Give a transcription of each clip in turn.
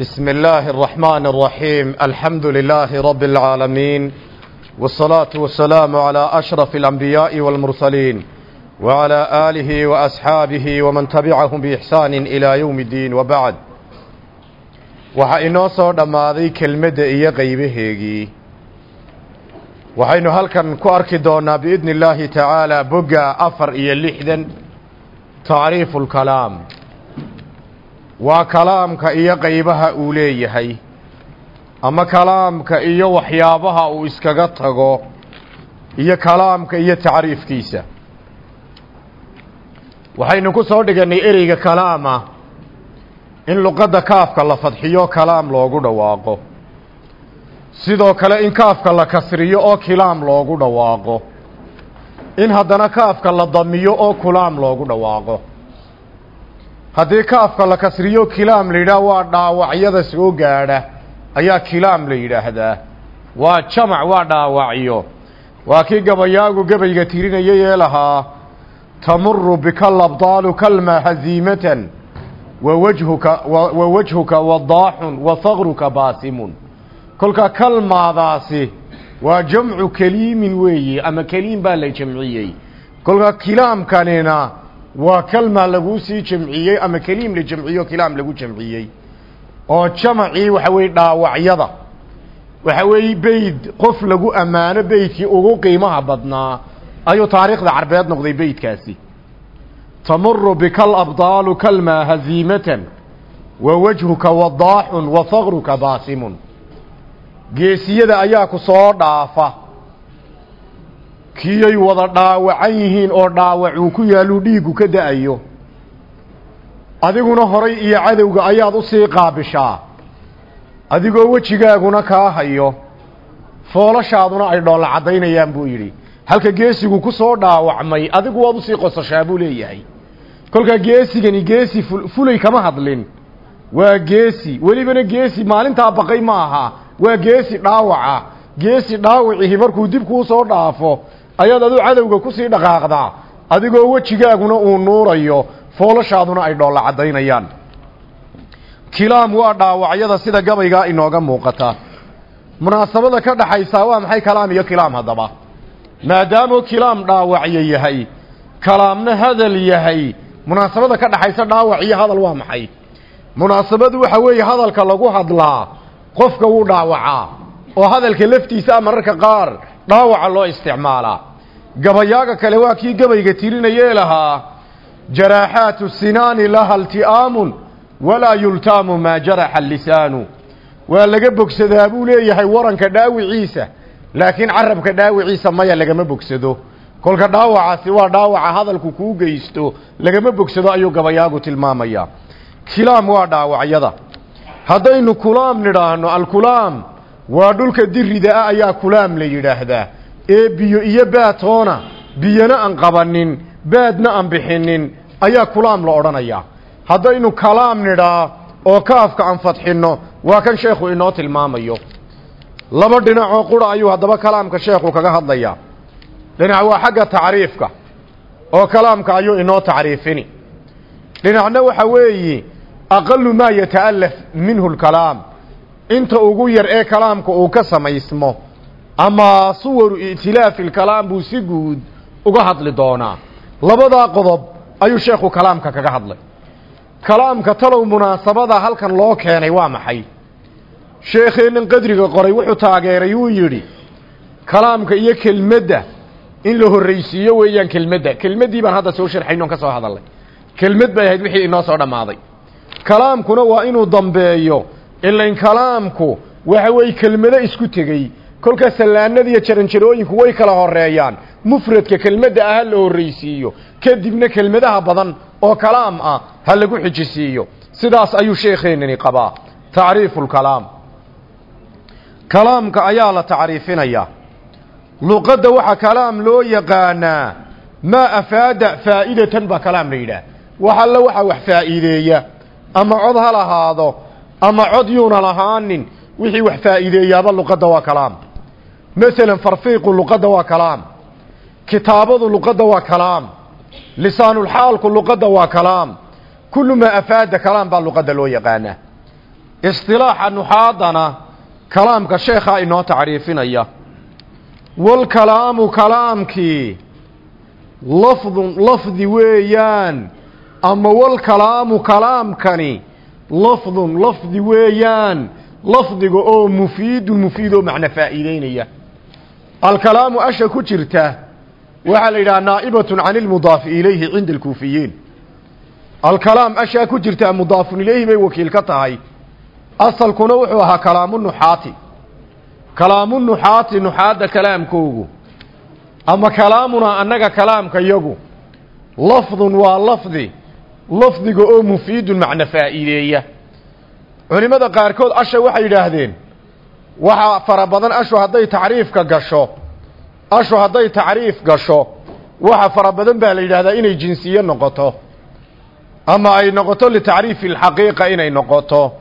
بسم الله الرحمن الرحيم الحمد لله رب العالمين والصلاة والسلام على أشرف الأنبياء والمرسلين وعلى آله وأصحابه ومن تبعهم بإحسان إلى يوم الدين وبعد waxaa inoo soo dhammaaday kelmadda iyo qaybaheegii waxaynu halkan ku arki doonaa biidni illaahi tacaala bogga afar iyo lixdan tacriifu lkalaam waa kalaamka iyo qaybaha uu leeyahay. Ama kalaamka iyo waxyaabaha uu iskaga tago. Iyo kalaamka iyo tacriifkiisa. Waxaynu ku soo dhigannay ereyga kalaama. In luqadda kaafka la fadxiyo kalaam loogu dhawaaqo. Sidoo kale in kaafka la kasriyo oo kilaam loogu dhawaaqo. In haddana kaafka la damiyo oo kulaam loogu dhawaaqo haddii kaafka la kasriyo kilaam la yidhaah waa dhaawacyada soo gaadha. Ayaa kilaam la yidhaahdaa. Waa jamac waa dhaawacyo. Waa kii gabayaagu gabayga tirinayay ee lahaa tamuru bika labdaalu kalma haziimatan wawajhuka wawajhuka wadaaxun wa faqruka baasimun. Kolka kalmaadaasi waa jamcu keliimin weeye ama keliim baa la jamciyey. Kolka kilaamkanina waa kalma laguu sii jamciyey ama keliim la jamciyo kilaam lagu jamciyey. Oo jamacii waxa weye dhaawacyada. Waxa weeye beyd qof lagu ammaano beydkii ugu qiimaha badnaa. Ayuu taariikhda carbeed noqday beydkaasi tamuru bika alabdaalu kalmaa haziimatan wa wajhuka wadaaxun wa faqruka baasimun. Geesiyada ayaa ku soo dhaafa kiyay wada dhaawacan yihiin oo dhaawacuu ku yaaluu dhiiggu ka da'ayo. Adiguna horay iyo cadowga ayaad u sii qaabishaa. Adigoo wejigaaguna kaa hayo. Foolashaaduna ay dhoolla caddaynayaan buu yidhi. Halka geesigu ku soo dhaawacmay adigu waad u sii qosashaa buu leeyahay. Kolkaa geesigani geesi fulay kama hadlin. Waa geesi welibana geesi maalintaa baqay ma aha waa geesi dhaawaca. Geesi dhaawicihi markuu dib kuu soo dhaafo ayaad adu cadowga ku sii dhaqaaqdaa adigoo wejigaaguna uu nuurayo foolashaaduna ay dhoolla caddaynayaan kilaam waa dhaawacyada sida gabaygaa inooga muuqata. Munaasabada ka dhaxaysaa waa maxay kalaam iyo kilaam haddaba? Maadaamoo kilaam dhaawacyo yahay kalaamna hadal yahay munaasabada ka dhaxaysa dhaawac iyo hadal waa maxay? Munaasabadu waxa weeye hadalka lagu hadlaa qofka wuu dhaawacaa oo hadalka laftiisa mararka qaar dhaawaca loo isticmaalaa gabayaaga kale waa kii gabayga tirinayee lahaa jaraaxaatu sinaani laha ilti'aamun walaa yultaamu maa jaraxa lisaanu. Waa laga bogsadaa buu leeyahay waranka dhaawiciisa laakiin carabka dhaawiciisa maya lagama bogsado. Kolka dhaawacaasi waa dhaawaca hadalku kuu geysto lagama bogsado ayuu gabayaagu tilmaamaya kilaam waa dhaawacyada. Haddaynu kulaam nidhaahno alkulaam waa dhulka dirida ah ayaa kulaam la yidhaahdaa. Ee biyo iyo baatoona biyona aan qabanin baadna aan bixinin ayaa kulaam la odhanayaa. Haddaynu kalaam nidhaa oo kaafka aan fadxinno waa kan sheekhu inoo tilmaamayo. Laba dhinacoo qura ayuu haddaba kalaamka sheekhu kaga hadlayaa. Dhinac waa xagga tacriifka oo kalaamka ayuu inoo tacriifini. Dhinacna waxa weeye aqalu maa yata'alaf minhu lkalaam inta ugu yar ee kalaamka uu ka samaysmo ama suwaru i'tilaafi lkalaam buu si guud uga hadli doonaa. Labadaa qodob ayuu sheekhu kalaamka kaga hadlay. Kalaamka talow munaasabada halkan loo keenay waa maxay? Sheekheennan qadriga qoray wuxuu taageeray wuu yidhi kalaamka iyo kelmadda in la horraysiiyo weeyaan kelmadda. Kelmaddii baan hadda soo sharxayn oon ka soo hadalnay kelmad bay ahayd wixii inoo soo dhammaaday. Kalaamkuna waa inuu dambeeyo ilain kalaamku waxa weeye kelmado isku tegey. Kolkaa sallaanada iyo jaranjarooyinku way kala horeeyaan mufradka kelmadda ah ha la horraysiiyo. Kadibna kelmadaha badan oo kalaam ah ha lagu xijisiiyo. Sidaas ayuu sheekheenani qabaa. Tacriifu lkalaam kalaamka ayaa la tacriifinayaa luqadda waxaa kalaam loo yaqaanaa maa afaada faa'idatan baa kalaam la yidhaah wax alle waxaa wax faa'iideeya. Ama cod ha lahaado ama cod yuuna lahaanin wixii wax faa'iideeyaaba luqadda waa kalaam. Masalan farfiiqu luqadda waa kalaam. Kitaabadu luqadda waa kalaam. Lisaanulxaalku luqadda waa kalaam. Kullu maa afaada kalaam baa luqadda loo yaqaanaa. Istilaaxa nuxaadana kalaamka sheekhaa inoo tacriifinaya. Walkalaamu kalaamkii lafdun lafdi weeyaan. Ama walkalaamu kalaamkani lafdun lafdi weeyaan. Lafdiga oo mufiidun mufiid oo macno faa'iideynaya. Alkalaamu asha ku jirta waxaa la yidhaha naa'ibatun can ilmudaafi ilayhi cinda alkuufiyiin. Alkalaam ashaa ku jirta mudaafun ilayhi bay wakiil ka tahay. Asalkuna wuxuu ahaa kalaamu nuxaati. Kalaamu nuxaati nuxaadda kalaamkoogu. Ama kalaamunaa annaga kalaamka yagu. Lafdun waa lafdi lafdiga oo mufiidun macno faa'iideeya. Culimmada qaarkood asha waxay yidhaahdeen waxaa fara badan ashu hadday tacriifka gasho ashu hadday tacriif gasho waxa fara badan baa la yidhaahdaa inay jinsiye noqoto. Ama ay noqoto litacriifi alxaqiiqa inay noqoto.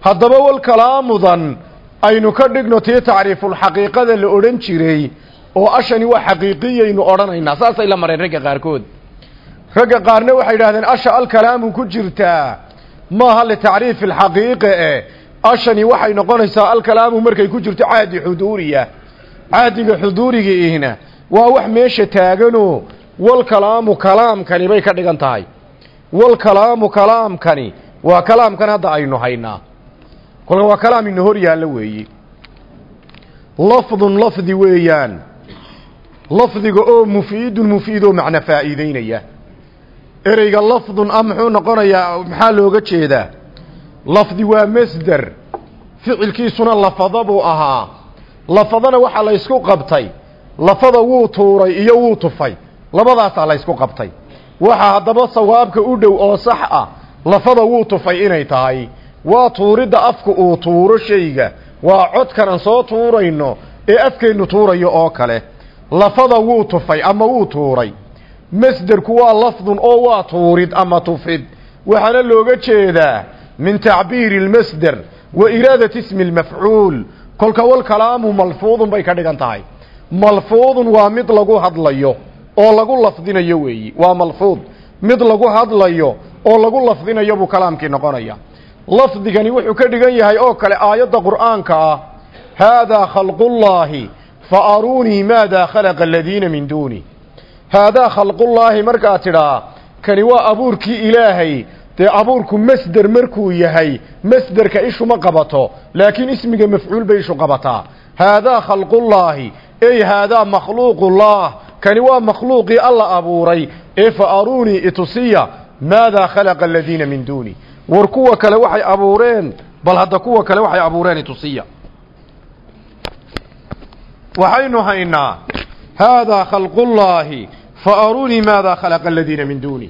Haddaba wal kalaamudan aynu ka dhigno tii tacriifulxaqiiqada la odhan jiray oo ashani waa xaqiiqiyaynu odhanaynaa. Saasay la mareen ragga qaarkood ragga qaarna waxay yidhahdeen asha alkalaamu ku jirtaa maaha litacriifi alxaqiiqa e ashani waxay noqonaysaa alkalaamu markay ku jirto caadi xuduuriya. Caadiga xuduuriga ihna waa wax meesha taaganoo walkalaamu kalaamkani bay ka dhigan tahay. Walkalaamu kalaamkani waa kalaamkan hadda aynu haynaa. Kolka waa kalaam ina hor yaallo weeye lafdun lafdi weeyaan. Lafdiga oo mufiidun mufiid oo macno faa'iideynaya ereyga lafdun a muxuu noqonayaa maxaa looga jeedaa? Lafdi waa masder. Ficilkiisuna lafada buu ahaa. Lafadana waxaa la ysku qabtay. Lafada wuu tuuray iyo wuu tufay. Labadaasaa la ysku qabtay. Waxaa haddaba sawaabka u dhow oo sax ah lafada wuu tufay inay tahay. Waa tuuridda afka uu tuuro shayga. Waa codkanan soo tuurayno ee afkeennu tuurayo oo kale. Lafada wuu tufay ama wuu tuuray masderku waa lafdun oo waa tuurid ama tufid waxaana looga jeedaa min tacbiiri اlmasder wa iraadati ismi اlmafcuul kolka wal kalaamu malfuudun bay ka dhigan tahay. Malfuudun waa mid lagu hadlayo oo lagu lafdinayo weeyi. Waa malfuud. Mid lagu hadlayo oo lagu lafdinayo buu kalaamkii noqonaya. Lafdigani wuxuu ka dhigan yahay oo kale aayadda qur'aanka ah haadaa khalqullaahi fa aruunii maadaa khalaqa aladiina min duuni haadaa khalqullaahi markaad tidhaa kani waa abuurkii ilaahay. Dee abuurku masder markuu yahay masderka ishu ma qabato laakiin ismiga mafcuul bay ishu qabataa. Haadaa khalqullaahi ey haadaa makhluuqullah kani waa makhluuqii alla abuuray. Ee fa aruunii itusiya maadaa khalaqa aladiina min duuni. War kuwa kale waxay abuureen bal hadda kuwa kale waxay abuureen itusiya. Waxaynu haynaa haadaa khalqullaahi fa arunii maadaa khalaqa aladiina min duuni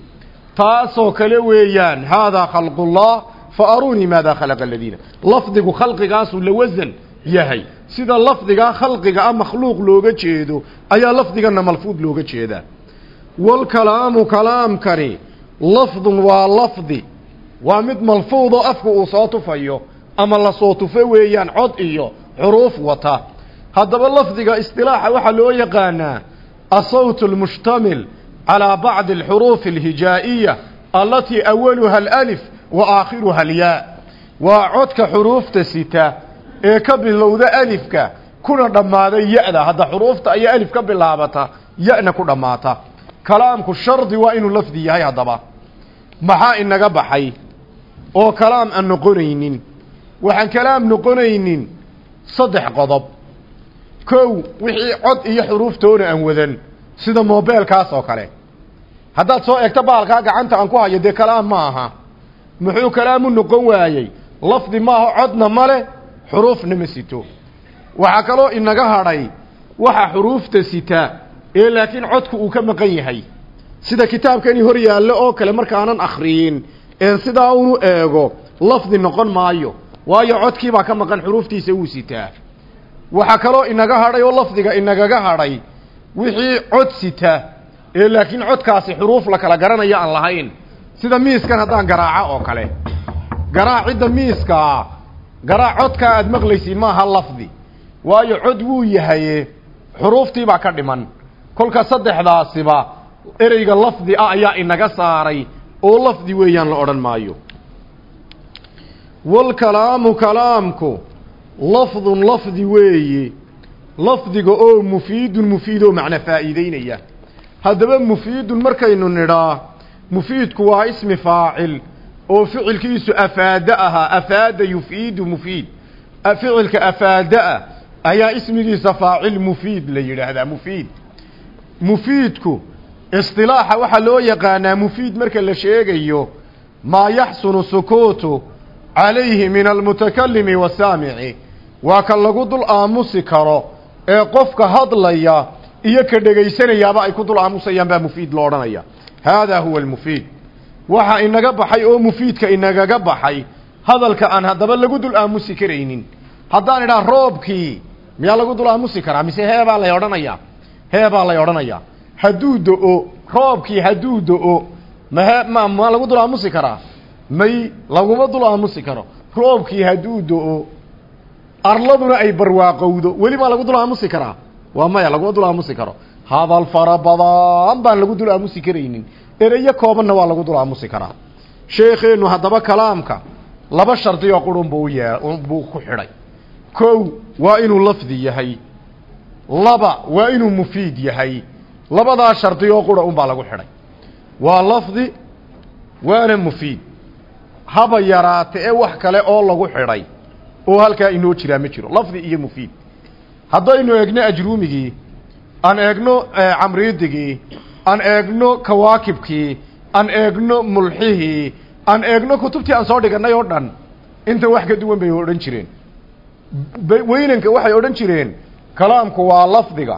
taasoo kale weeyaan haadaa khalqullah fa arunii maadaa khalaqa aladiina lafdigu khalqigaasuu la wasan yahay. Sida lafdigaa khalqiga a makhluuq looga jeedo ayaa lafdigana malfuud looga jeedaa. Walkalaamu kalaamkani lafdun waa lafdi. Waa mid malfuudoo afka uu soo tufayo ama la soo tufo weeyaan cod iyo xuruuf wata. Haddaba lafdiga isطilaaxa waxaa loo yaqaanaa asawt اlmushtamil calىa bacdi اlxuruufi اlhijaa'iya alatii awaluha alأlif wa aakhiruha alyaa waa codka xuruufta sita ee ka bilowda alifka kuna dhammaaday ya-da hadda xuruufta ayaa alif ka bilaabata ya-na ku dhammaata kalaamku shardi waa inuu lafdi yahay haddaba maxaa inaga baxay oo kalaam aan noqonaynin waxaan kalaam noqonaynin saddex qodob kow wixii cod iyo xuruuftoona aan wadan sida mobeelkaas oo kale. Haddaad soo egto baalkaa gacanta aan ku hayo dee kalaam ma aha. Muxuu kalaamu noqon waayey? Lafdi maaha codna male xuruufna ma sito. Waxaa kaloo inaga hadhay waxa xuruufta sita ee laakiin codku uu ka maqan yahay. Sida kitaabkani hor yaallo oo kale markaanan akhriyin een sidaa unu eego lafdi noqon maayo waayo codkiibaa ka maqan xuruuftiisa wuu sitaa waxaa kaloo inaga hadhay oo lafdiga inagaga hadhay wixii cod sita ee laakiin codkaasi xuruuf la kala garanaya aan lahayn. Sida miiskan haddaan garaaco oo kale. Garaacidda miiskaa garaac codkaa aada maqlaysiin maaha lafdi. Waayo cod wuu yahaye xuruuftiibaa ka dhiman. Kolka saddexdaasiba ereyga lafdi ah ayaa inaga saaray oo lafdi weeyaan la odhan maayo. Walkalaamu kalaamku lafdun lafdi weeye lafdiga oo mufiidun mufiid oo macna faa'iideynaya. Haddaba mufiidun markaynu nidhaa mufiidku waa ismi faacil oo ficilkiisu afaada ahaa afaada yufiidu mufiid. Ficilka afaada ah ayaa ismigiisa faacil mufiid la yidhaahdaa mufiid. Mufiidku isilaaxa waxaa loo yaqaanaa mufiid marka la sheegayo maa yaxsunu sukuutu calayhi min almutakalimi wasaamici waa ka lagu dul aamusi karo ee qofka hadlaya iyo ka dhegaysanayaaba ay ku dul aamusayaan baa mufiid lo odhanaya. Haadaa huwa almufiid. Waxa inaga baxay oo mufiidka inagaga baxay hadalka aan haddaba lagu dul aamusi karaynin. Haddaan idhaha roobkii miyaa lagu dul aamusi karaa? Mise heebaa lay odhanayaa heebaa lay odhanayaa hadduu do-o roobkii hadduu do-o mahe ma ma lagu dul aamusi karaa? May laguma dul aamusi karo. Roobkii hadduu do-o arladuna ay barwaaqowdo. Weli maa lagu dul aamusi karaa. Waa maya laguma dul aamusi karo. Hadal fara badan baan lagu dul aamusi karaynin. Ereyo koobanna waa lagu dul aamusi karaa. Sheekheenu haddaba kalaamka laba shardi oo qurun buu yee buu ku xidhay. Kow waa inuu lafdi yahay. Laba waa inuu mufiid yahay. Labadaa shardi oo qura unbaa lagu xidhay. Waa lafdi waana mufiid. Haba yaraate ee wax kale oo lagu xidhay oo halkaa inoo jiraa ma jiro lafdi iyo mufiid. Haddaynu eegno ajruumigii aan eegno camriidigii aan eegno kawaakibkii aan eegno mulxihii aan eegno kutubtii aan soo dhiganay oo dhan inta wax ka duwan bay odhan jireen. Weynanka waxay odhan jireen kalaamku waa lafdiga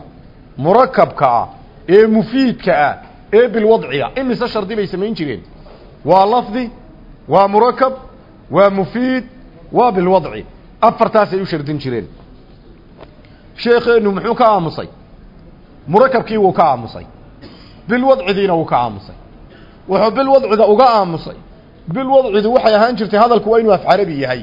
murakabka ah ee mufiidka ah ee bilwadciga imise shardi bay samayn jireen. Waa lafdi waa murakab waa mufiid waa bilwadci afartaasay u shardin jireen. Sheekheenu muxuu ka aamusay? Murakabkii wuu ka aamusay. Bilwadcidiina wuu ka aamusay. Wuxuu bilwadcida uga aamusay. Bilwadcidu waxay ahaan jirtay hadalku waa inuu afcarabi yahay.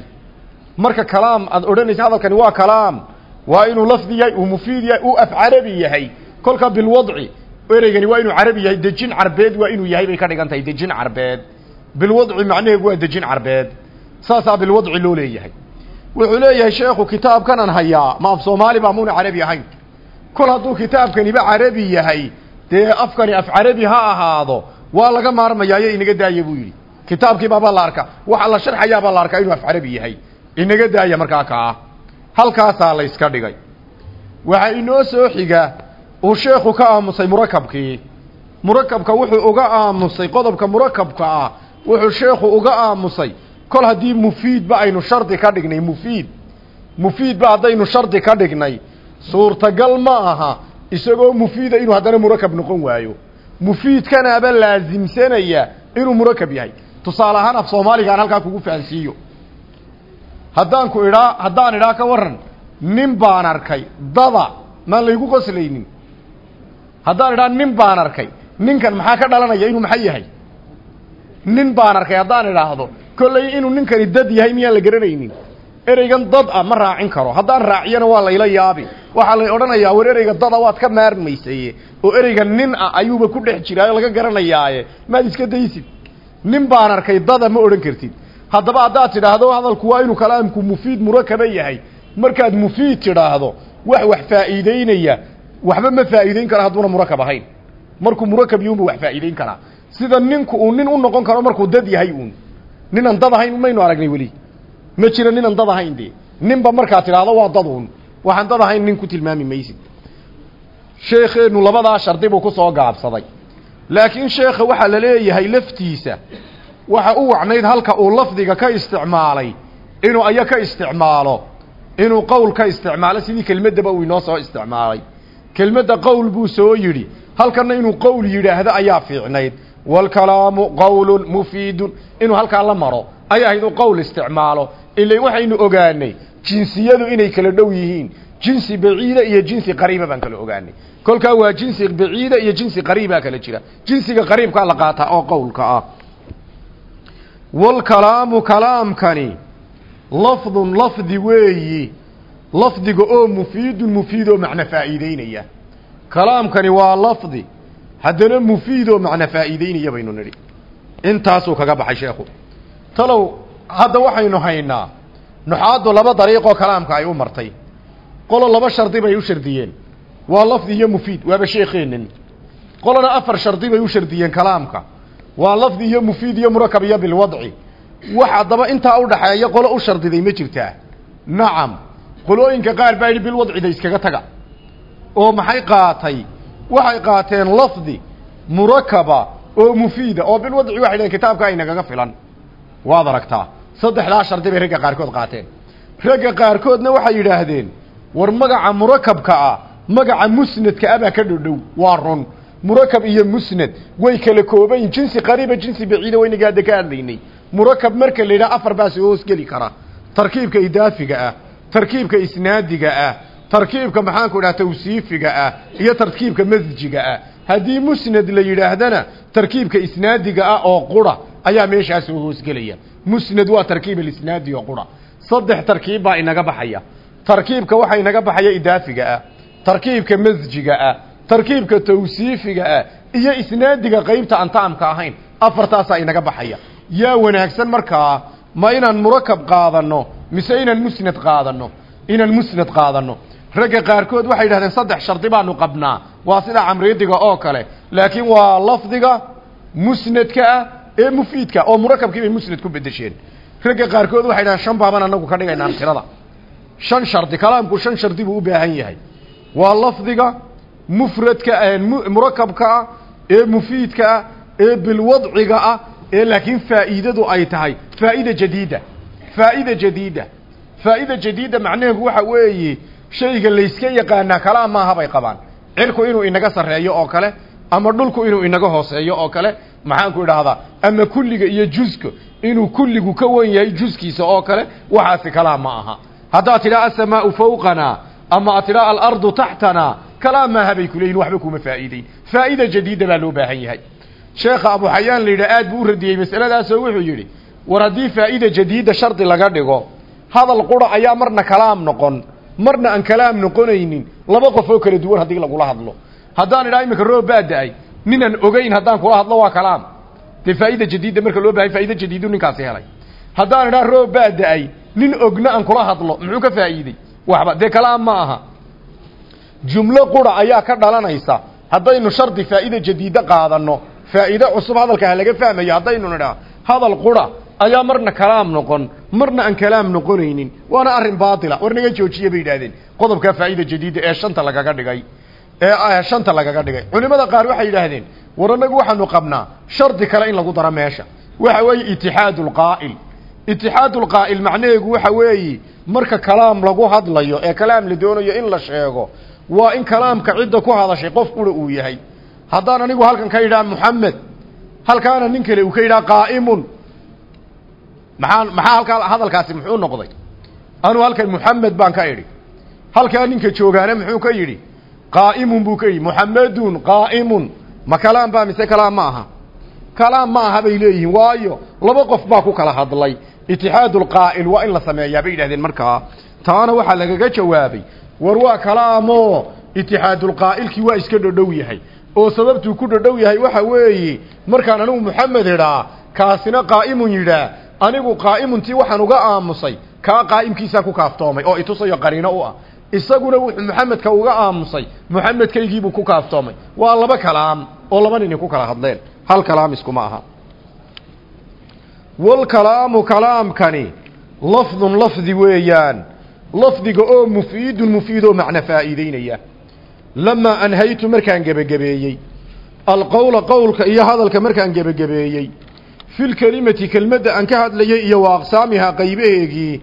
Marka kalaam aad odhanaysa hadalkani waa kalaam. Waa inuu lafdi yahay uu mufiid yahay uu afcarabi yahay. Kolka bilwadci ereygani waa inuu carabi yahay. Dejin carbeed waa inuu yahay bay ka dhigan tahay dejin carbeed. Bilwadci macnaheedu waa dejin carbeed. Saasaa bilwadci loo leeyahay wuxuu leeyahay sheekhu kitaabkanan hayaa ma af soomaali baa muuna carabi ahayn. Kol hadduu kitaabkaniba carabi yahay dee afkani af carabi ha ahaado waa laga maarmayaayo inaga daaya buu yidhi. Kitaabkii baabaa la arkaa waxa la sharxayaabaa la arkaa inuu af carabi yahay. Inaga daaya markaa kaa halkaasaa la yska dhigay. Waxaa inoo soo xiga uu sheekhu ka aamusay murakabkii. Murakabka wuxuu uga aamusay qodobka murakabka ah wuxuu sheekhu uga aamusay kol haddii mufiidba aynu shardi ka dhignay mufiid. Mufiidba haddaynu shardi ka dhignay suurtagal ma aha isagoo mufiida inuu haddana murakab noqon waayo. Mufiidkanaaba laasimsanaya inuu murakab yahay. Tusaale ahaan af soomaaligaan halkaa kugu fahansiiyo. Haddaan ku idhaa haddaan idhaa ka waran nin baan arkay dada maan laygu qoslaynin. Haddaan idhaa nin baan arkay ninkan maxaa ka dhalanaya inuu maxay yahay? Nin baan arkay haddaan idhaahdo kollay inuu ninkani dad yahay miyaan la garanaynin? Ereygan dad ah ma raacin karo. Haddaan raaciyana waa layla yaabi waxaa lay odhanayaa war ereyga dada waad ka maarmaysaye oo ereyga nin ah ayuuba ku dhex jiraayo laga garanayaaye. Maad iska daysid. Nin baan arkay dada ma odhan kartid. Haddaba haddaad tidhaahdo hadalku waa inuu kalaamku mufiid murakaba yahay. Markaad mufiid tidhaahdo wax wax faa'iideynaya. Waxba ma faa'iideyn kara hadduuna murakab ahayn. Markuu murakab yahunba wax faa'iideyn karaa. Sida ninku uu nin u noqon karo markuu dad yahay uun ninaan dad ahayn maynu aragnay weli. Ma jiro ninaan dad ahayn dee. Ninba markaad tidhaahdo waa dad uun. Waxaan dad ahayn nin ku tilmaami maysid. Sheekheenu labadaa shardi buu ku soo gaabsaday. Laakiin sheekha waxaa la leeyahay laftiisa waxa u wacnayd halka uu lafdiga ka isticmaalay inuu aya ka isticmaalo inuu qowl ka isticmaalo sidii kelmaddaba uu inoo soo isticmaalay. Kelmadda qowl buu soo yidhi halkanna inuu qowl yidhaahdo ayaa fiicnayd waalkalaamu qowlun mufiidun inuu halkaa la maro ay ahayd uu qowl isticmaalo ilain waxaynu ogaanay jinsiyadu inay kala dhow yihiin jinsi baciida iyo jinsi qariiba baan kala ogaanay kolkaa waa jinsi baciida iyo jinsi qariibaa kala jira jinsiga qariibkaa la qaataa oo qowlka ah walkalaamu kalaamkani lafdun lafdi weeyi lafdiga oo mufiidun mufiid oo macno faa'iideynaya kalaamkani waa lafdi haddana mufiid oo macno faa'iideynaya baynu nidhi. Intaasuu kaga baxay sheekhu. Talow hadda waxaynu haynaa nuxaaddu laba dariiqoo kalaamka ay u martay. Qolo laba shardi bay u shardiyeen. Waa lafdi iyo mufiid waaba sheekeenin qolona afar shardi bay u shardiyeen kalaamka. Waa lafdi iyo mufiid iyo murakab iyo bilwadci. Wax haddaba intaa udhaxeeya qolo u shardiday ma jirtaa. Nacam qolooyinka qaar baa yidhi bilwadcida iskaga taga. Oo maxay qaatay waxay qaateen lafdi murakaba oo mufiida oo bilwadci waxay dhaheen kitaabka aynagaga filan. Waad aragtaa saddexdaa shardi bay ragga qaarkood qaateen. Ragga qaarkoodna waxay yidhaahdeen war magaca murakabka ah magaca musnadka ah baa ka dhodhow waa run. Murakab iyo musnad way kala koobayin jinsi qariiba jinsi baciida waynaga ka hadlaynay. Murakab marka la yidhaha afar baa soo hoosgeli kara. Tarkiibka idaafiga ah tarkiibka isnaadiga ah tarkiibka maxaanku idhaha tawsiifiga ah iyo tarkiibka masjiga ah. Haddii musnad la yidhaahdana tarkiibka isnaadiga ah oo qura ayaa meeshaas soo hoosgelaya. Musnad waa tarkiib alisnaadi oo qura. Saddex tarkiib baa inaga baxaya. Tarkiibka waxaa inaga baxaya idaafiga ah tarkiibka masjiga ah tarkiibka tawsiifiga ah iyo isnaadiga qeybta aan taamka ahayn. Afartaasaa inaga baxaya. Yaa wanaagsan markaa ma inaan murakab qaadano mise inaan musnad qaadano inaan musnad qaadano ragga qaarkood waxay yidhahdeen saddex shardi baanu qabnaa. Waa sida camridiga oo kale. Laakiin waa lafdiga musnadka ah ee mufiidka oo murakabkii bay musnad ku bedesheen ragga qaarkood waxay dhahaan shan baaban anagu ka dhigaynaa tirada. Shan shardi kalaamku shan shardi buu u baahan yahay. Waa lafdiga mufradka murakabka ah ee mufiidka ah ee bilwadciga ah ee laakiin faa'iidadu ay tahay. Faa'ida jadiida. Faa'ida jadiida. Faa'ida jadiida macnaheedu waxa weeye shayga layska yaqaanaa maaha bay qabaan. Cirku inuu inaga sarreeyo oo kale ama dhulku inuu inaga hooseeyo oo kale maxaanku idhaahdaa ama kulliga iyo juska inuu kulligu ka wan yahay juskiisa oo kale waxaasi kalaam ma aha. Haddaad tidhaa asamaau fawqana ama aad tidhaa alardu taxtana kalaam maaha bay kuleeyihin waxba kuma faa'iideyn faa'ida jadiida baa loo baahan yahay. Sheekha abu xayaan la yidhaha aad buu u radiyey masaladaasoo wuxuu yidhi war haddii faa'ida jadiida shardi laga dhigo hadal qura ayaa marna kalaam noqon marna aan kalaam noqonaynin laba qof oo kala duwan haddii lagula hadlo. Haddaan idhaha iminka roob baa da'ay ninaan ogeyn haddaan kula hadlo waa kalaam. Dee faa'ida jadiida marka loo bahay faa'ida jadiidu ninkaasi helay. Haddaan idhaha roob baa da'ay nin ogna aan kula hadlo muxuu ka faa'iidey waxba dee kalaam ma aha. Jumlo qura ayaa ka dhalanaysa haddaynu shardi faa'ida jadiida qaadano faa'iide cusub hadalka ha laga fahmayo haddaynu nidhaa hadal qura ayaa marna kalaam noqon marna aan kalaam noqonaynin waana arrin baatila. War naga joojiye bay yidhahdeen qodobkaa faa'ida jadiida ee shanta lagaga dhigay ee shanta lagaga dhigay. Culimada qaar waxay yidhaahdeen war annagu waxaanu qabnaa shardi kale in lagu daro meesha. Waxa weeye itixaadu lqaa'il itixaadu lqaa'il macnaheegu waxa weeye marka kalaam lagu hadlayo ee kalaam la doonayo in la sheego waa in kalaamka cidda ku hadashay qof qura uu yahay. Haddaan anigu halkan ka yidhaha moxamed halkaana nin kale uu ka yidhaha qaa'imun maxaa maxaa halkaa hadalkaasi muxuu noqday? Anuu halkan moxamed baan ka idhi. Halkaa ninka joogaana muxuu ka yidhi qaa'imun buu ka yidhi. Moxamedun qaa'imun. Ma kalaam baa mise kalaam ma aha? Kalaam ma aha bay leeyihiin waayo laba qof baa ku kala hadlay. Itixaadu lqaa'il waa in la sameeyaa bay yidhahdeen markaa. Taana waxaa lagaga jawaabay war waa kalaamoo itixaadulqaa'ilkii waa iska dhodhow yahay. Oo sababtuu ku dhodhow yahay waxa weeye markaan anigu moxamed idhaa kaasina qaa'imun yidhaa anigu qaa'imuntii waxaan uga aamusay kaa qaa'imkiisaa ku kaaftoomay oo itusayo qariino u ah. Isaguna wuxuu moxamedka uga aamusay moxamedkaygiibuu ku kaaftoomay. Waa laba kalaam oo laba nini ku kala hadleen. Hal kalaam iskuma aha. Walkalaamu kalaamkani lafdun lafdi weeyaan. Lafdiga oo mufiidun mufiid oo macno faa'iideynaya. Lamaa anhaytu markaan gebagabeeyey alqowla qowlka iyo hadalka markaan gebagabeeyey filkelimati kelmadda aan ka hadlayay iyo wa aqsaamihaa qaybaheegii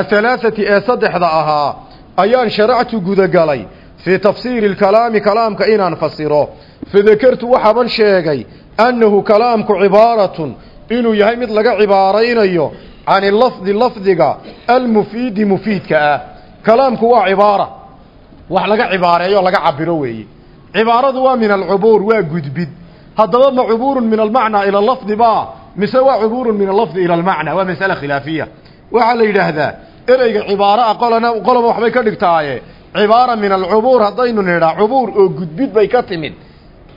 ahalaaثati ee saddexda ahaa ayaan sharactu gudagalay fii tafsiiri اlkalaami kalaamka inaan fasiro. Fadakertu waxaaban sheegay annahu kalaamku cibaaratun inuu yahay mid laga cibaaraynayo can ilafdi lafdiga almufiidi mufiidka ah. Kalaamku waa cibaara wax laga cibaareeyo laga cabiro weeye. Cibaaradu waa min alcubuur waa gudbid. Haddaba ma cubuurun min almacnaa ila lafdi ba mise waa cubuurun min alafdi ila almacna waa masale khilaafiya. Waxaa la yidhaahdaa ereyga cibaaro ah qolana qoloba waxbay ka dhigtaaye. Cibaara min alcubuur haddaynu nidhaa cubuur oo gudbid bay ka timid.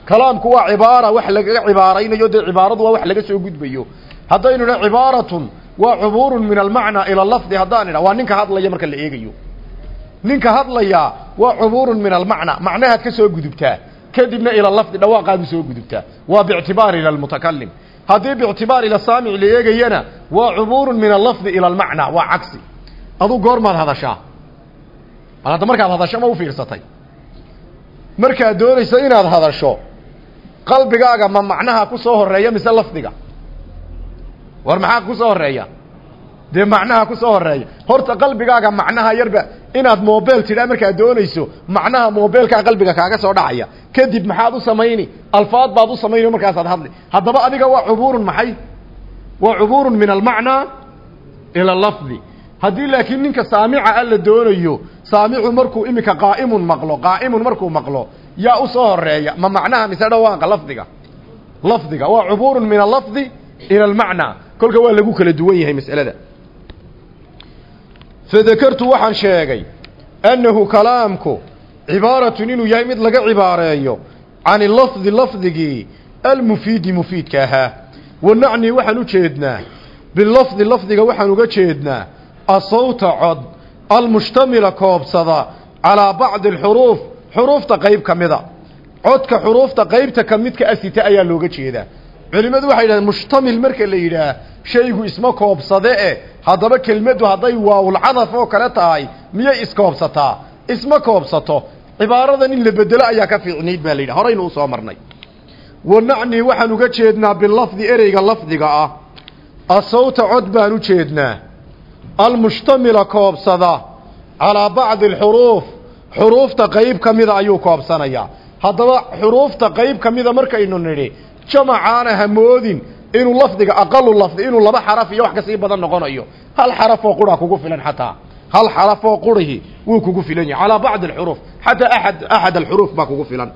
Kalaamku waa cibaara wax lagaga cibaaraynayo dee cibaaradu waa wax laga soo gudbayo. Haddaynu nidhaa cibaaratun waa cubuurun min almacnaa ila lafdi haddaan idha waa ninka hadlaya marka la eegayo. Ninka hadlayaa waa cubuurun min almacnaa macnahaad ka gudubtaa kadibna ila lafdi dhawaaqaadu soo gudubtaa. Waa biictibaari ila almutakalim haddii biictibaar ila saamic la eegayana waa cubuurun min allafdi ila almacnaa waa cagsi. Aduu goormaad hadashaa. Bal hadda markaad hadasho ma u fiirsatay. Markaad doonayso inaad hadasho qalbigaaga ma macnaha ku soo horreeya mise lafdiga? War maxaa ku soo horreeya dee macnaha ku soo horreeya horta qalbigaaga macnaha yarba inaad mobel tidhaa markaad doonayso macnaha mobeelkaa qalbiga kaaga soo dhacaya. Kadib maxaad u samayni alfaad baad u samayni markaasaad hadli. Haddaba adiga waa cubuurun maxay? Waa cubuurun min almacnaa ila lafdi haddii laakiin ninka saamica a la doonayo saamicu markuu iminka qaa'imun maqlo qaa'imun markuu maqlo yaa u soo horreeya ma macnaha mise dhawaaqa lafdiga? Lafdiga. Waa cubuurun min alafdi ila almacnaa kolka waa lagu kala duwan yahay mas'alada fadakartu waxaan sheegay annahu kalaamku cibaaratun inuu yahay mid laga cibaareeyo can ilafdi lafdigii almufiidi mufiidka ahaa wanacnii waxaan u jeednaa bilafdi lafdiga waxaan uga jeednaa asawta cod almushtamila koobsada calaa bacdi alxuruuf xuruufta qayb ka mida codka xuruufta qaybta ka midka asita ayaa looga jeedaa culimmadu waxay yidhahdeen mushtamil marka la yidhaah shaygu isma koobsade e haddaba kelmaddu hadday waawulcadaf oo kale tahay miyay iskoobsataa isma koobsato. Cibaaradan in la bedelo ayaa ka fiicnayd baa la yidhaha. Horaynu u soo marnay. Wanacnii waxaan uga jeednaa bilafdi ereyga lafdiga ah. Asawta cod baan u jeednaa. Almushtamila koobsada calaa bacdi alxuruuf. Xuruufta qayb ka mida ayuu koobsanayaa. Haddaba xuruufta qayb ka mida markaynu nidhi jamacaana hamoodin inuu lafdiga aqalu lafdi inuu laba xaraf iyo wax ka sii badan noqonayo. Hal xarafoo qura kugu filan xataa. Hal xarafoo qurihi wuu kugu filan yahay. Calaa bacdi alxuruuf. Xataa axad axad alxuruuf baa kugu filan.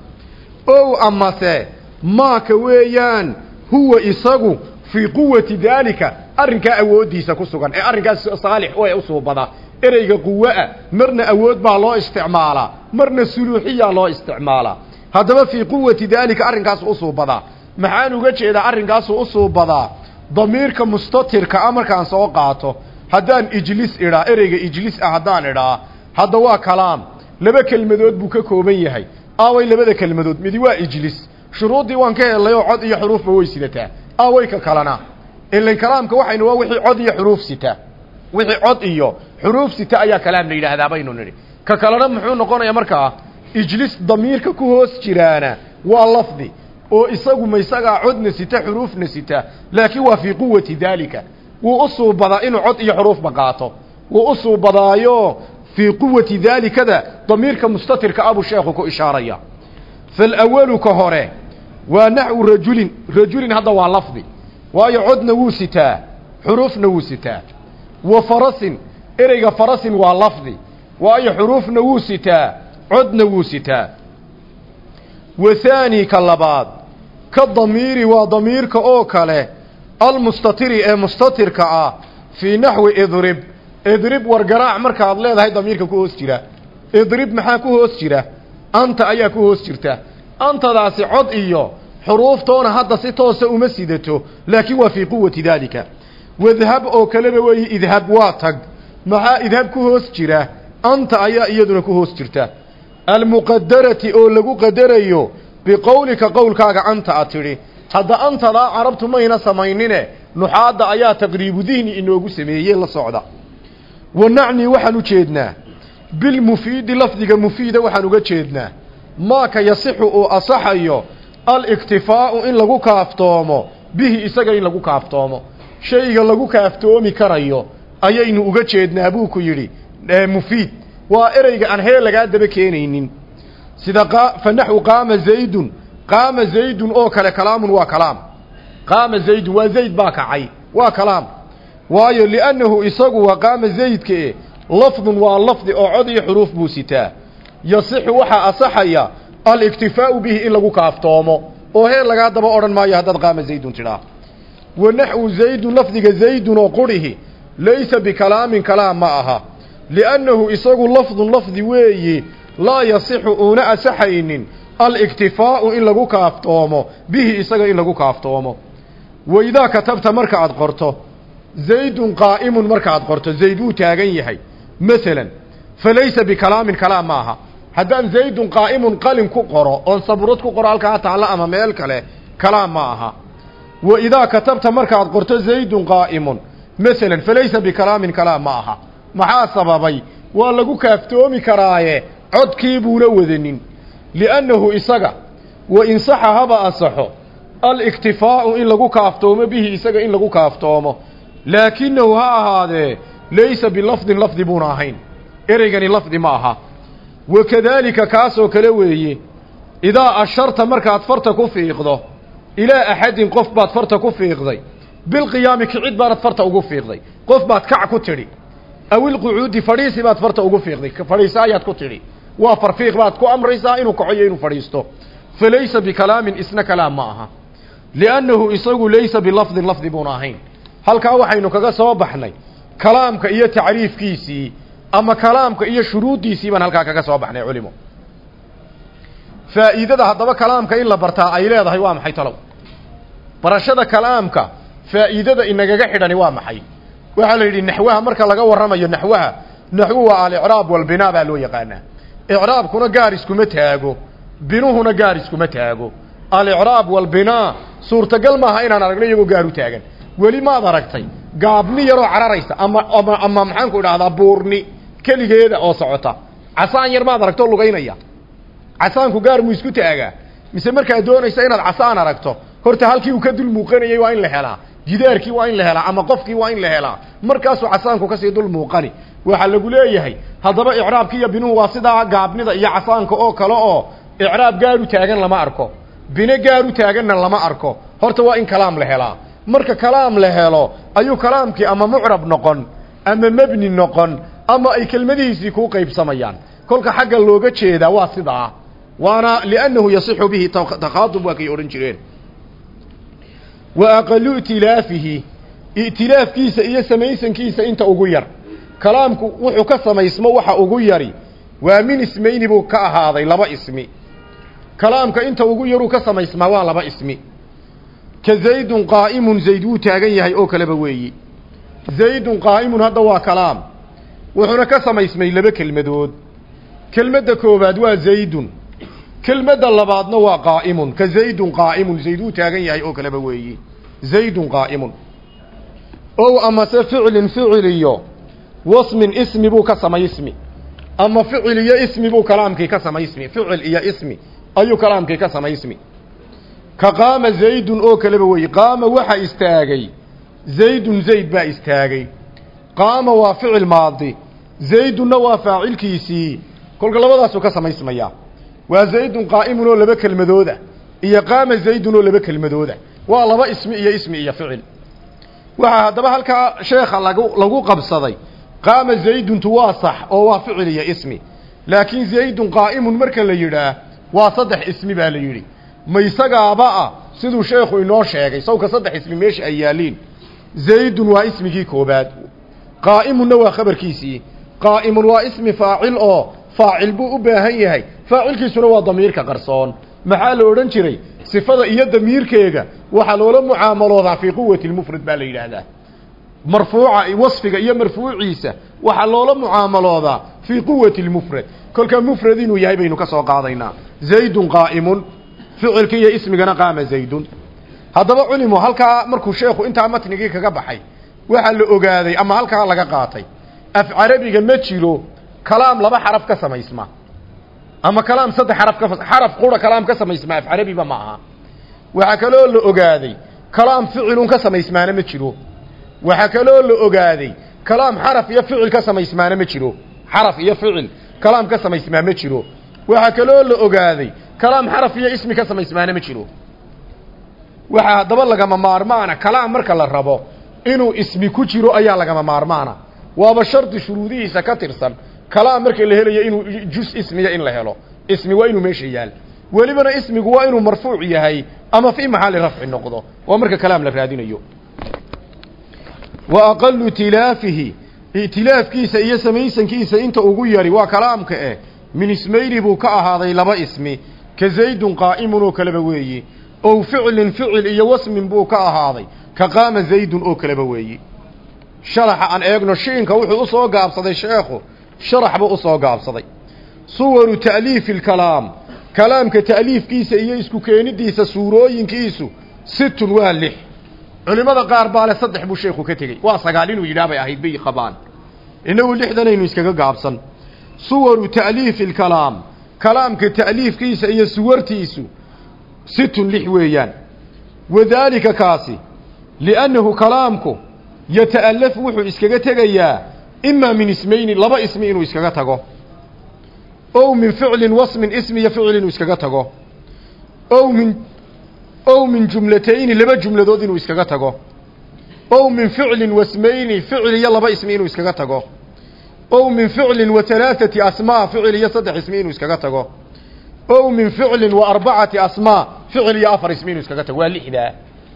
Ow amase maaka weeyaan huwa isagu fii quwati daalika arrinkaa awooddiisa ku sugan ee arrinkaas saalix ee u suubada. Ereyga quwa-a marna awood baa loo isticmaalaa marna suluuxiyaa loo isticmaalaa. Haddaba fii quwati daalika arrinkaas u suubadaa maxaan uga jeedaa arrinkaasu u suubadaa damiirka mustatirka a markaan soo qaato. Haddaan ijlis idhaa ereyga ijlis ah haddaan idhaa hadda waa kalaam. Laba kelmadood buu ka kooban yahay. Aaway labada kelmadood midi waa ijlis. Shuruuddii waan ka helay oo cod iyo xuruufba way sidataa. Aaway ka kalena ilan kalaamka waxaynu waa wixii cod iyo xuruuf sita. Wixii cod iyo xuruuf sita ayaa kalaam la yidhaahdaa baynu nidhi. Ka kalena muxuu noqonayaa markaa ijlis damiirka ku hoos jiraana. Waa lafdi oo isagu ma isagaa codna sita xuruufna sita laakiin waa fii quwati daalika. Wuu u suubadaa inuu cod iyo xuruufba qaato. Wuu u suubadaayo fii quwati daalikada damiirka mustatirka abuu sheekhu ku ishaaraya. Falawalu ka hore waa naxwu rajulin. Rajulin hadda waa lafdi. Waayo codna wuu sitaa xuruufna wuu sitaa. Wa farasin ereyga farasin waa lafdi. Waayo xuruufna wuu sitaa codna wuu sitaa. Wa haani ka labaad ka damiiri waa damiirka oo kale almustatiri ee mustatirka ah fii naxwi idrib. Idrib wargaraac markaad leedahay damiirka ku hoos jira. Idrib maxaa ku hoos jira? Anta ayaa ku hoos jirta. Antadaasi cod iyo xuruuftoona hadda si toosa uma sidato laakiin waa fii quwati daalika. Wadhab oo kaleba weeye idhab waa tag. Maxaa idhab ku hoos jira? Anta ayaa iyaduna ku hoos jirta. Almuqadarati oo lagu qadarayo biqowlika qowlkaaga anta a tidhi. Hadda antadaa carabtu mayna samaynine nuxaadda ayaa taqriibu dihni inoogu sameeyey la socda. Wa nacnii waxaan u jeednaa bilmufiidi lafdiga mufiida waxaan uga jeednaa maaka yasixu uu asaxayo aliktifaa'u in lagu kaaftoomo bihi isaga in lagu kaaftoomo. Shayga lagu kaaftoomi karayo ayaynu uga jeednaa buu ku yidhi mufiid waa ereyga aan heel lagaa daba keenaynin sida fa naxwu qaama zaydun. Qaama zaydun oo kale kalaamun waa kalaam. Qaama zaydun waa zayd baa kacay. Waa kalaam. Waayo liannahu isagu waa qaama zaydkae lafdun waa lafdi oo cod iyo xuruuf buu sitaa. Yasixu waxaa asaxaya aliktifaa'u bihi in lagu kaaftoomo. Oo heel lagaa daba odhan maayo haddaad qaama zaydun tidhaa. Wa naxwu zaydun lafdiga zaydun oo qurihi laysa bikalaamin kalaam ma aha. Liannahu isagu lafdun lafdi weeye laa yasixu uuna asaxaynin. Aliktifaa'u in lagu kaaftoomo. Bihi isaga in lagu kaaftoomo. Waidaa katabta marka aad qorto zaydun qaa'imun markaad qorto zayd wuu taagan yahay. Masalan falaysa bikalaamin kalaam maaha. Haddaan zaydun qaa'imun qalin ku qoro oon saburad ku qoro halkaa taalla ama meel kale kalaam ma aha. Wa idaa katabta markaad qorto zaydun qaa'imun. Masalan falaysa bikalaamin kalaam ma aha. Maxaa sababay? Waa lagu kaaftoomi karaaye codkii buuna wadanin li'annahu isaga wa in saxa haba asaxo aliktifaa'u in lagu kaaftoomo bihi isaga in lagu kaaftoomo. Laakinahu ha ahaadee laysa bilafdin lafdi buuna ahayn. Ereygani lafdi ma aha. Wakadaalika kaasoo kale weeye idaa asharta markaad farta ku fiiqdo ilaa axadin qof baad farta ku fiiqday bilqiyaami kicid baanad farta ugu fiiqday. Qof baad kac ku tidhi awilqucuudi fadhiisi baad farta ugu fiiqday. Fadhiisa ayaad ku tidhi waa farfiiq baad ku amraysaa inuu kaco iyo inuu fadhiisto. Falaysa bikalaamin isna kalaam ma aha. Liannahu isagu laysa bilafdin lafdi buuna ahayn. Halkaa waxaynu kaga soo baxnay kalaamka iyo tacriifkiisii ama kalaamka iyo shuruuddiisii baan halkaa kaga soo baxnay culimo. Faa'iidada haddaba kalaamka in la bartaa ay leedahay waa maxay talow? Barashada kalaamka faa'iidada inagaga xidhani waa maxay? Waxaa la yidhi naxwaha marka laga warramayo naxwaha naxwu waa alicraab walbinaa baa loo yaqaanaa icraabkuna gaar iskuma taago binuhuna gaar iskuma taago. Alicraab walbinaa suurtagal maaha inaan aragno iyagoo gaar u taagan. Weli maad aragtay gaabni yaroo cararaysa ama ama ama maxaanku idhahdaa buurni keligeeda oo socota. Casaan yar maad aragto lugaynaya. Casaanku gaar muu isku taagaa. Mise markaad doonaysa inaad casaan aragto horta halkii uu ka dul muuqanayay waa in la helaa. Jidaarkii waa in la helaa ama qofkii waa in la helaa. Markaasuu casaanku ka sii dul muuqani waxaa lagu leeyahay. Haddaba icraabki iyo binuhu waa sidaa gaabnida iyo casaanka oo kale oo icraab gaar u taagan lama arko. Bine gaar u taaganna lama arko. Horta waa in kalaam la helaa. Marka kalaam la helo ayuu kalaamkii ama mucrab noqon ama mebni noqon ama ay kelmadihiisii kuu qaybsamayaan. Kolka xagga looga jeedaa waa sidaa. Waana liannahu yasixu bihi takhaadub waa kay odhan jireen. Wa aqalu itilaafihi. I'tilaafkiisa iyo samaysankiisa inta ugu yar kalaamku wuxuu ka samaysmo waxa ugu yari waa min ismayni buu ka ahaaday laba ismi. Kalaamka inta ugu yaruu ka samaysmaa waa laba ismi. Ka zaydun qaa'imun zayd wuu taagan yahay oo kaleba weeyi. Zaydun qaa'imun hadda waa kalaam. Wuxuuna ka samaysmay laba kelmadood. Kelmadda koowaad waa zaydun. Kelmadda labaadna waa qaa'imun. Ka zaydun qaa'imun zayd wuu taagan yahay oo kaleba weeyi. Zaydun qaa'imun. Ow amase ficlin ficil iyo wasmin ismi buu ka samaysmi. Ama ficil iyo ismi buu kalaamkii ka samaysmi. Ficil iyo ismi ayuu kalaamkii ka samaysmi. Ka qaama zaydun oo kaleba weeye. Qaama waxa istaagay. Zaydun zayd baa istaagay. Qaama waa ficil maadi. Zaydunna waa faacilkiisii. Kolka labadaasuu ka samaysmayaa waa zaydun qaa'imun oo laba kelmadooda. Iyo qaama zaydun oo laba kelmadooda. Waa laba ismi iyo ismi iyo ficil. Waxaa haddaba halkaa sheekha lagu lagu qabsaday qaama zayduntu waa sax oo waa ficil iyo ismi. Laakiin zaydun qaa'imun marka la yidhaah waa saddex ismi baa la yidhi. Ma isagaaba ah siduu sheekhu inoo sheegay. Sawka saddex ismi meesha ay yaaliin zaydun waa ismigii koobaad. Qaa'imunna waa khabarkiisii. Qaa'imun waa ismi faacil oo faacil buu u baahan yahay. Faacilkiisuna waa damiirka qarsoon. Maxaa la odhan jiray? Sifada iyo damiirkeega waxaa loola mucaamaloodaa fii quwati lmufrad baa la marfuuca wasfiga iyo marfuuciisa waxaa loola mucaamaloodaa fii quwati lmufrad kolkaa mufrad inuu yahay baynu ka soo qaadaynaa. Zaydun qaa'imun ficilki iyo ismigana qaama zaydun. Haddaba culimo halkaa markuu sheekhu intaa matnigii kaga baxay waxaa la ogaaday ama halkaa laga qaatay af carabiga ma jiro kalaam laba xaraf ka samaysma. Ama kalaam saddex xaraf ka xaraf qura kalaam ka samaysma af carabiba ma aha. Waxaa kaloo la ogaaday kalaam ficilun ka samaysmaana ma jiro waxaa kaloo la ogaaday kalaam xaraf iyo ficil ka samaysmaana ma jiro. Xaraf iyo ficil kalaam ka samaysmaa ma jiro. Waxaa kaloo la ogaaday kalaam xaraf iyo ismi ka samaysmaana ma jiro. Waxaa haddaba lagama maarmaana kalaam marka la rabo inuu ismi ku jiro ayaa lagama maarmaana. Waaba shardi shuruudihiisa ka tirsan kalaam marka la helayo inuu jus ismiya in la helo. Ismi waa inuu meesha yaal. Welibana ismigu waa inuu marfuuc yahay ama fii maxalli rafci noqdo. Waa marka kalaam la raadinayo wa aqalu itilaafihi itilaafkiisa iyo samaysankiisa inta ugu yari waa kalaamka eh. Min ismayni buu ka ahaaday laba ismi ka zaydun qaa'imun oo kaleba weeyi. Ow ficlin ficil iyo wasmin buu ka ahaaday ka qaama zaydun oo kaleba weeyi. Sharaxa aan eegno shiinka wuxuu u soo gaabsaday sheekhu sharax buu u soo gaabsaday. Suwaru ta'liifi alkalaam kalaamka ta'liifkiisa iyo isku keenidiisa suurooyinkiisu situn waa lix culimmada qaar baa le saddex buu sheekhu ka tegey. Waa sagaal inuu yidhaah ahayd bay qabaan innagu lixdanaynu iskaga gaabsan. Suwaru ta'liifi alkalaam. Kalaamka ta'liifkiisa iyo suwartiisu situn lix weeyaan. Wadaalika kaasi liannahu kalaamku yata'alafu wuxuu iskaga tegayaa imaa min ismayni laba ismi inuu iskaga tago. Ow min ficlin wasmin ismi iyo ficil inuu iskaga tago. Ow min ow min jumlatayni laba jumladood inuu iskaga tago ow min ficlin wasmayni ficil iyo laba ismi inuu iskaga tago ow min ficlin wa halaaثati asmaa ficil iyo saddex ismi inuu iskaga tago ow min ficlin wa arbacati asmaa ficil iyo afar ismi inuu iskaga tago waa lixdaa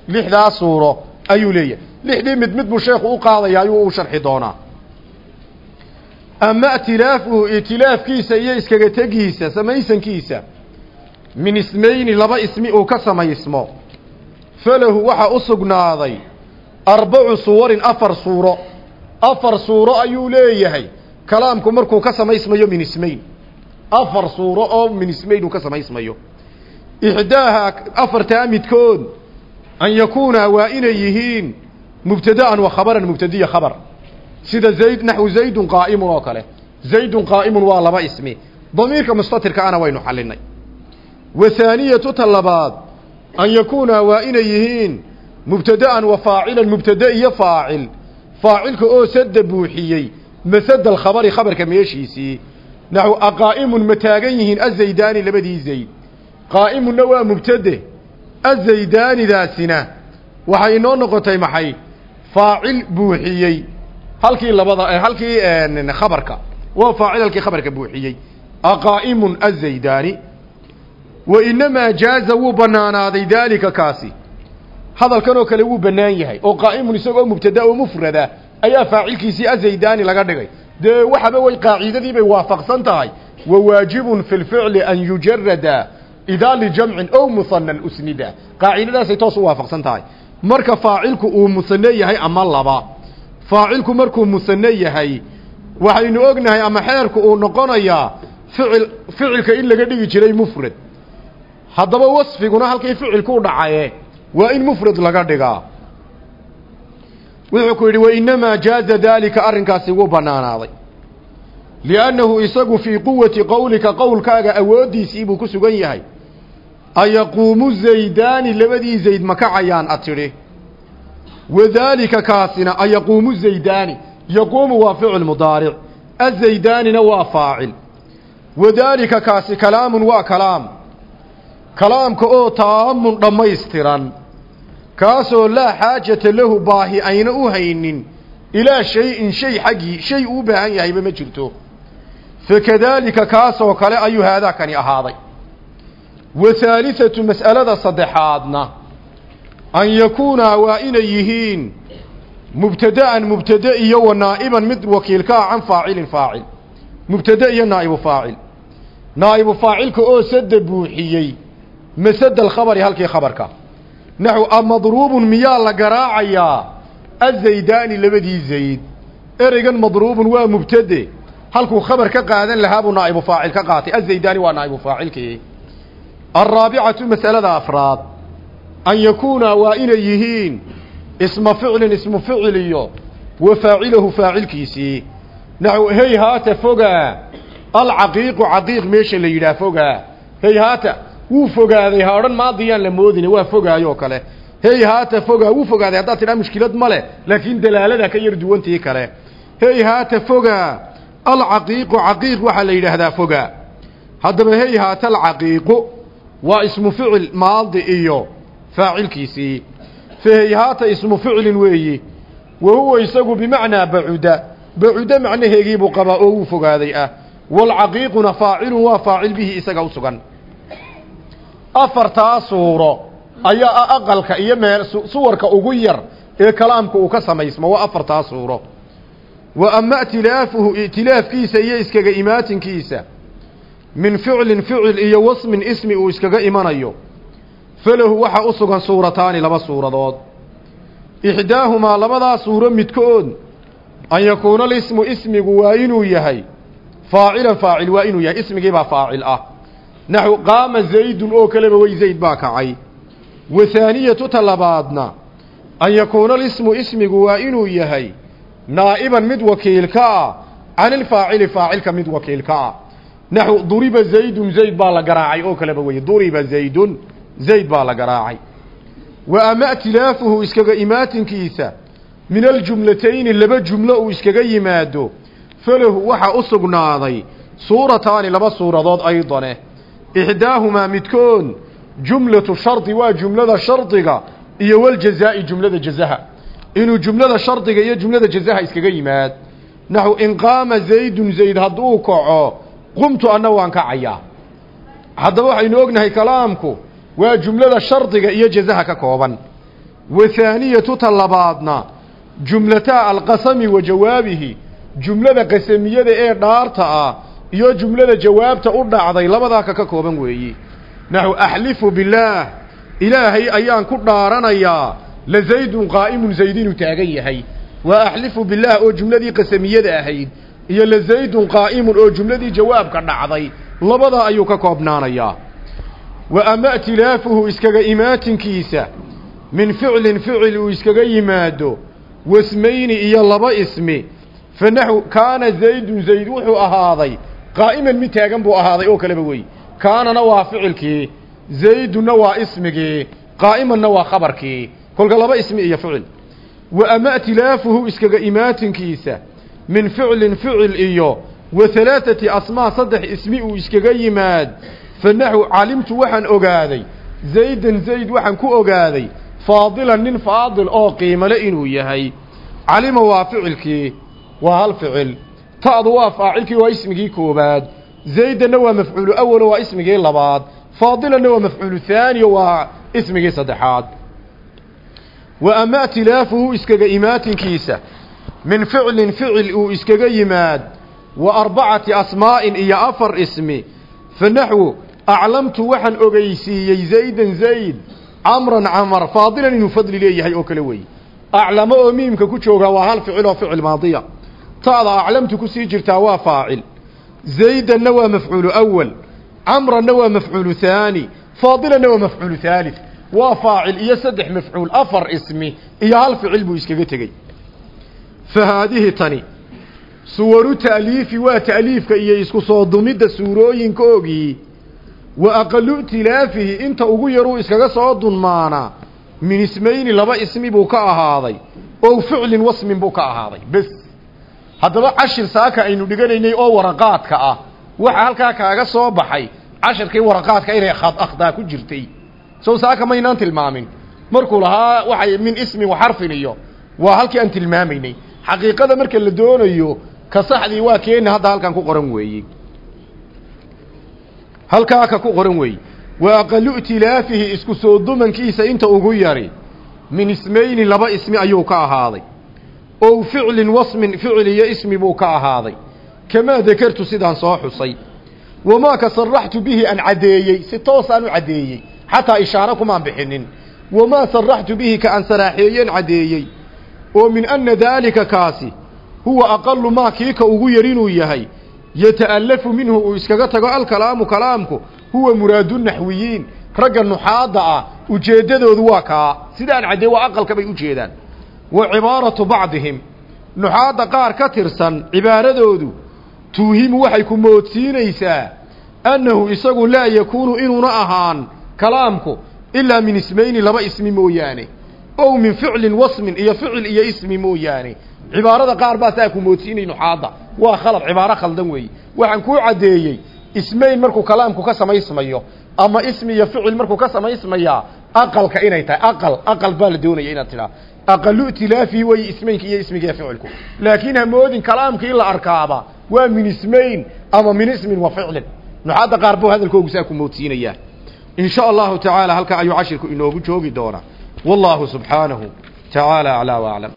lixdaa suuro ayuu leeyahay lixdii mid mid buu sheekhu u qaadaya ayuu u sharxi doonaa ama itilaafuhu itilaafkiisa iyo iskaga tegiisa samaysankiisa min ismayni laba ismi uu ka samaysmo falahu waxaa u sugnaaday arbacu suwarin afar suuro. Afar suuro ayuu leeyahay. Kalaamku markuu ka samaysmayo min ismayn afar suuro oo min ismayn uu ka samaysmayo. Ixdaaha afartaa midkood an yakuuna waa inay yihiin mubtada'an wa khabaran mubtadiya khabar. Sida zayd naxwu zaydun qaa'imun oo kale. Zaydun qaa'imun waa laba ismi. Damiirka mustatirka waynu xallinay wa haaniyatu ta labaad an yakuuna waa inay yihiin mubtada'an wa faacilan mubtada iyo faacil. Faacilka oo sadda buuxiyey masada alkhabari khabarka meeshiisii naxw aqaa'imun ma taagan yihiin azaydaani labadii zayd. Qaa'imunna waa mubtade azaydaanidaasina. Waxay inoo noqotay maxay? Faacil buuxiyey. Halkii labada halkii khabarka. Waa faacil halkii khabarka buuxiyey. Aqaa'imun azaydaani wa inamaa jaaza wuu banaanaaday daalika kaasi. Hadalkan oo kale wuu bannaan yahay oo qaa'imun isagoo mubtada oo mufrada ayaa faacilkiisii azaydaani laga dhigay. Dee waxaba way qaacidadii bay waafaqsan tahay. Wa waajibun fi lficli an yujarada idaa lijamcin ow muhanan usnida. Qaacidadaasay toos u waafaqsan tahay. Marka faacilku uu musane yahay ama laba faacilku markuu musane yahay waxaynu ognahay ama xeerku uu noqonayaa ficil ficilka in laga dhigi jiray mufrad haddaba wasfiguna halkii ficilku u dhacaye waa in mufrad laga dhigaa. Wuxuu ku yidhi wainamaa jaaza daalika arrinkaasi wuu bannaanaaday. Liannahu isagu fii quwati qowlika qowlkaaga awooddiisii buu ku sugan yahay. Ayaquumu zaydaani labadii zayd ma kacayaan a tidhi. Wadaalika kaasina ayaquumu zaydaani yaquumu waa ficil mudaaric azaydaanina waa faacil. Wadaalika kaasi kalaamun waa kalaam kalaamka oo taamun dhammaystiran. Kaasoo laa xaajata lahu baahi ayna u haynin. Ilaa shay-in shay xaggii shay uu baahan yahayba ma jirto. Fakadaalika kaasoo kale ayuu haadaakani ahaaday. Wa haalihatu mas'alada saddexaadna an yakuunaa waa inay yihiin mubtada'an mubtade iyo wa naa'iban mid wakiilka ah can faacilin faacil. Mubtade iyo naa'ibu faacil. Naa'ibu faacilka oo sada buuxiyey masada alkhabari halkii khabarka. Naxw amadruubun miyaa la garaacayaa? Azaydaani labadii zayd. Ereygan madruubun waa mubtade. Halkuu khabar ka qaadan lahaa buu naa'ibu faacil ka qaatay. Azaydaani waa naa'ibu faacilkii. Alraabicatu mas'alada afraad. An yakuunaa waa inay yihiin. Isma ficlin ismu ficil iyo wa faacilahu faacilkiisii naxw hey haata fogaa. Alcaqiiqu caqiiq meesha la yidhaah fogaa. Hey haata wuu fogaaday ha odhan maadiyaan la moodine waa fogaayoo kale. Hey haata fogaa wuu fogaaday haddaad tidhaa mushkilad ma leh laakiin dalaalada ka yar duwantii kale. Hey haata fogaa alcaqiiqu caqiiq waxaa la yidhaahdaa fogaa. Haddaba hey haata alcaqiiqu waa ismu ficil maadi iyo faacilkiisii. Faheyhaata ismu ficilin weeyi wa huwa isagu bimacnaa bacuda. Bacuda macnaheegiibuu qabaa oo wuu fogaaday ah. Waalcaqiiquna faacilun waa faacil bihi isaga u sugan afartaa suuro ayaa ah aqalka iyo meel suwarka ugu yar ee kalaamka uu ka samaysmo waa afartaa suuro. Wa ama itilaafuhu itilaafkiisa iyo iskaga imaatinkiisa min ficlin ficil iyo wasmin ismi uu iskaga imanayo falahu waxaa u sugan suurataani laba suuradood. Ixdaahumaa labadaa suuro midkood an yakuuna alismu ismigu waa inuu yahay faacilan faacil waa inuu yahay ismigiibaa faacil ah naxu qaama zaydun oo kaleba way zayd baa kacay wa haaniyatu ta labaadna an yakuuna alismu ismigu waa inuu yahay naa'iban mid wakiilka ah can ilfaacili faacilka mid wakiilka ah naxu duriba zaydun zayd baa la garaacay oo kaleba weye duriba zaydun zayd baa la garaacay wa ama itilaafuhu iskaga imaatinkiisa min aljumlatayni laba jumlo uu iskaga yimaado falahu waxaa u sugnaaday suurataani laba suuradood aydane ixdaahumaa midkood jumlatu shardi waa jumlada shardiga iyo waljazaa'i jumlada jazaha inuu jumlada shardiga iyo jumlada jazaha iskaga yimaad naxu in qaama zaydun zayd hadduu kaco qumtu anna waan kacayaa haddaba waxaynu ognahay kalaamku waa jumlada shardiga iyo jazaha ka kooban wa haaniyatu ta labaadna jumlataa alqasami wa jawaabihi jumlada qasamiyada ee dhaarta ah iyo jumlada jawaabta u dhacday labadaa ka ka kooban weeyi. Naxu axlifu billaah ilaahay ayaan ku dhaaranayaa la zaydun qaa'imun zayd inuu taagan yahay. Waa axlifu billaah oo jumladii qasamiyada ahayd iyo la zaydun qaa'imun oo jumladii jawaabka dhacday labadaa ayuu ka koobnaanayaa. Wa ama itilaafuhu iskaga imaatinkiisa min ficlin ficil uu iskaga yimaado wasmayni iyo laba ismi. Fa naxu kaana zaydun zayd wuxuu ahaaday qaa'iman mid taagan buu ahaaday oo kaleba wey kaanana waa ficilkii zaydunna waa ismigii qaa'imanna waa khabarkii kolka laba ismi iyo ficil wa ama itilaafuhu iskaga imaatinkiisa min ficlin ficil iyo wa halaaثati asmaa saddex ismi uu iskaga yimaad fa naxu calimtu waxaan ogaaday zaydan zayd waxaan ku ogaaday faadilan nin faadil oo qiimale inuu yahay calima waa ficilkii waa hal ficil ta'du waa faacilkii waa ismigii koobaad. Zaydanna waa mafcuulu awalo waa ismigii labaad. Faadilanna waa mafcuulu haaniyo waa ismigii saddexaad. Wa ama itilaafuhu iskaga imaatinkiisa min ficlin ficil uu iskaga yimaad wa arbacati asmaa'in iyo afar ismi. Fa naxwu aclamtu waxaan ogeysiiyey zaydan zayd camran camar faadilan inuu fadli leeyahay oo kale weeye. Aclamo oo miimka ku joogaa waa hal ficil ficil maadiya ta'da aclamtu ku sii jirtaa waa faacil. Zaydanna waa mafcuulu awal camranna waa mafcuulu haani faadilanna waa mafcuulu haalid waa faacil iyo saddex mafcuul afar ismi iyo hal ficil buu iskaga tegey. Fa haadihi tani suwaru ta'liifi waa ta'liifka iyo isku soo dumidda suurooyinkoogii wa aqalu itilaafihi inta ugu yaruu iskaga soo dunmaanaa min ismayni laba ismi buu ka ahaaday oo ficlin wasmin buu ka ahaaday bes haddaba cashir saaka aynu dhiganaynay oo waraqaadka ah waxa halkaa kaaga soo baxay cashirkii waraqaadka inay akhdaa ku jirtay. Sow saaka maynaan tilmaamin. Markuu lahaa waxay min ismin wa xarfin iyo waa halkii aan tilmaamaynay xaqiiqada marka la doonayo ka saxdii waa keeni hadda halkan ku qoran weeye halkaa ka ku qoran weeye wa aqalu itilaafihi isku soo dumankiisa inta ugu yari. Min ismayni laba ismi ayuu ka ahaaday ow ficlin wasmin ficil iyo ismi buu ka ahaaday. Kamaa dakartu sidaan soo xusay. Wamaa ka saraxtu bihi aan caddeeyey si toosaan u caddeeyey xataa ishaaro kumaan bixinin. Wamaa saraxtu bihi ka aan saraaxeeyeen caddeeyey oo min anna daalika kaasi huwa aqalu maa kiika ugu yar inuu yahay. Yata'allafu minhu uu iskaga tago alkalaamu kalaamku. Huwa muraadu naxwiyiin. Ragga nuxaadda ah ujeeddadoodu waa kaa. Sidaan caddee waa aqalka bay u jeedaan wa cibaaratu bacdihim. Nuxaadda qaar ka tirsan cibaaradoodu tuuhimu waxay ku moodsiinaysaa annahu isagu laa yakuunu inuuna ahaan kalaamku ilaa min ismayni laba ismi mooyaane ow min ficlin wasmin iyo ficil iyo ismi mooyaane. Cibaarada qaar baa saa ku moodsiinay nuxaadda. Waa khalad cibaaro khaldan weeye. Waxaan kuu caddeeyey ismayn markuu kalaamku ka samaysmayo ama ismi iyo ficil markuu ka samaysmayaa aqalka inay tahay aqal aqal baa la doonaya inaad tidhaa aqalu itilaafihi way ismaynka iyo ismiga ficilku laakiin hamoodin kalaamka in la arkaaba waa min ismayn ama min ismin wa ficlin nuxaadda qaar buu hadalkoogu saa ku moodsiinayaa in sha allahu tacaala halkaa ayuu cashirku inoogu joogi doonaa wallahu subxaanahu tacaala aclaa waaclam